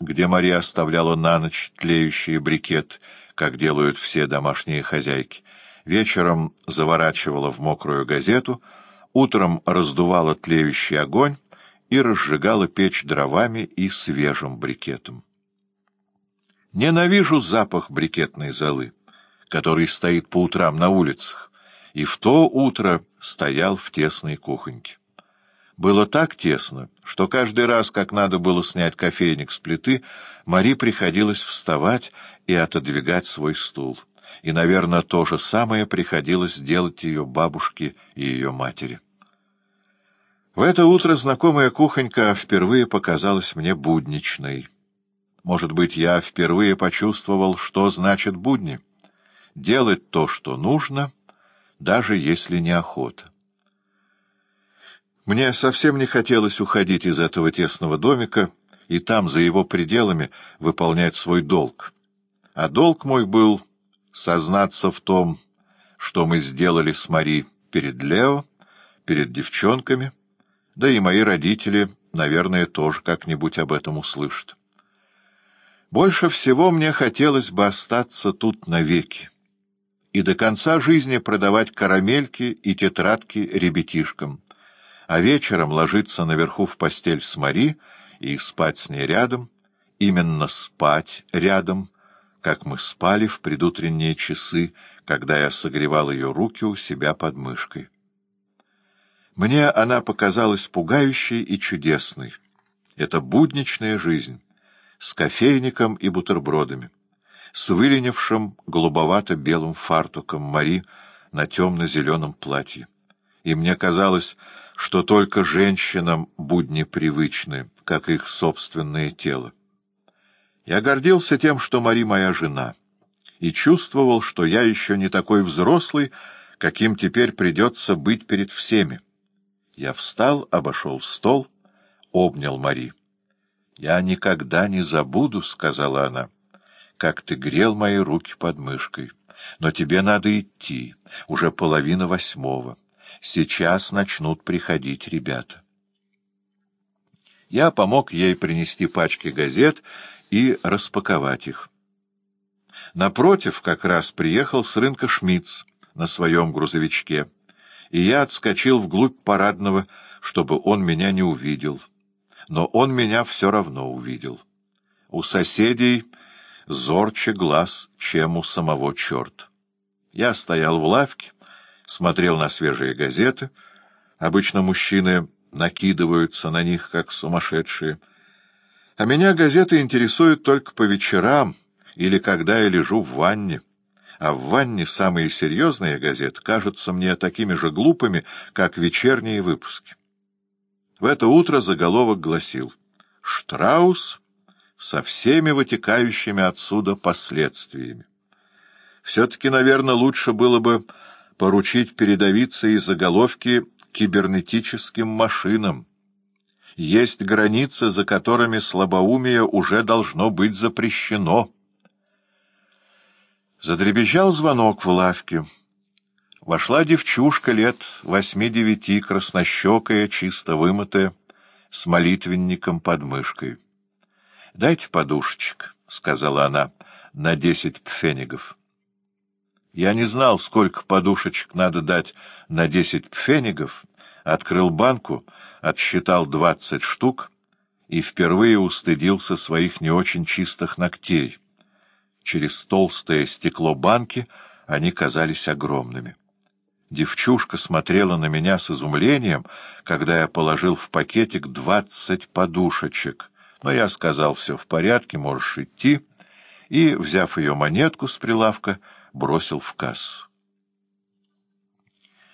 где Мария оставляла на ночь тлеющий брикет, как делают все домашние хозяйки. Вечером заворачивала в мокрую газету, утром раздувала тлеющий огонь и разжигала печь дровами и свежим брикетом. Ненавижу запах брикетной золы, который стоит по утрам на улицах, и в то утро стоял в тесной кухоньке. Было так тесно, что каждый раз, как надо было снять кофейник с плиты, Мари приходилось вставать и отодвигать свой стул. И, наверное, то же самое приходилось делать ее бабушке и ее матери. В это утро знакомая кухонька впервые показалась мне будничной. Может быть, я впервые почувствовал, что значит будни. Делать то, что нужно, даже если неохота. Мне совсем не хотелось уходить из этого тесного домика и там, за его пределами, выполнять свой долг. А долг мой был сознаться в том, что мы сделали с Мари перед Лео, перед девчонками, да и мои родители, наверное, тоже как-нибудь об этом услышат. Больше всего мне хотелось бы остаться тут навеки и до конца жизни продавать карамельки и тетрадки ребятишкам, а вечером ложиться наверху в постель с Мари и спать с ней рядом, именно спать рядом, как мы спали в предутренние часы, когда я согревал ее руки у себя под мышкой. Мне она показалась пугающей и чудесной. Это будничная жизнь, с кофейником и бутербродами, с выленившим голубовато-белым фартуком Мари на темно-зеленом платье. И мне казалось, что только женщинам будни привычны, как их собственное тело. Я гордился тем, что Мари моя жена, и чувствовал, что я еще не такой взрослый, каким теперь придется быть перед всеми. Я встал, обошел стол, обнял Мари. «Я никогда не забуду», — сказала она, — «как ты грел мои руки под мышкой. Но тебе надо идти, уже половина восьмого. Сейчас начнут приходить ребята». Я помог ей принести пачки газет и распаковать их. Напротив как раз приехал с рынка Шмидц на своем грузовичке, и я отскочил вглубь парадного, чтобы он меня не увидел. Но он меня все равно увидел. У соседей зорче глаз, чем у самого черта. Я стоял в лавке, смотрел на свежие газеты. Обычно мужчины накидываются на них, как сумасшедшие, а меня газеты интересуют только по вечерам или когда я лежу в ванне. А в ванне самые серьезные газеты кажутся мне такими же глупыми, как вечерние выпуски. В это утро заголовок гласил «Штраус со всеми вытекающими отсюда последствиями». Все-таки, наверное, лучше было бы поручить передовицы и заголовки кибернетическим машинам, есть границы, за которыми слабоумие уже должно быть запрещено. Задребезжал звонок в лавке. Вошла девчушка лет восьми-девяти, краснощекая, чисто вымытая, с молитвенником под мышкой. — Дайте подушечек, — сказала она, — на десять пфенигов. Я не знал, сколько подушечек надо дать на десять пфенигов, открыл банку — отсчитал двадцать штук и впервые устыдился своих не очень чистых ногтей. Через толстое стекло банки они казались огромными. Девчушка смотрела на меня с изумлением, когда я положил в пакетик двадцать подушечек. Но я сказал, все в порядке, можешь идти, и, взяв ее монетку с прилавка, бросил в кассу.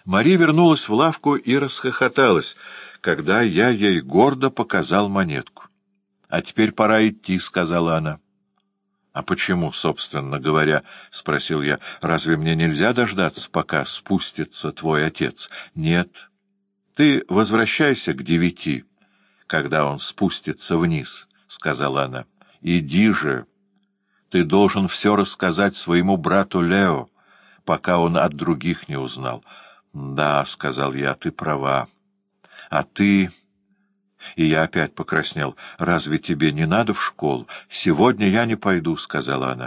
Мари вернулась в лавку и расхохоталась — когда я ей гордо показал монетку. — А теперь пора идти, — сказала она. — А почему, собственно говоря, — спросил я, — разве мне нельзя дождаться, пока спустится твой отец? — Нет. Ты возвращайся к девяти, когда он спустится вниз, — сказала она. — Иди же. Ты должен все рассказать своему брату Лео, пока он от других не узнал. — Да, — сказал я, — ты права. А ты... И я опять покраснел. «Разве тебе не надо в школу? Сегодня я не пойду», — сказала она.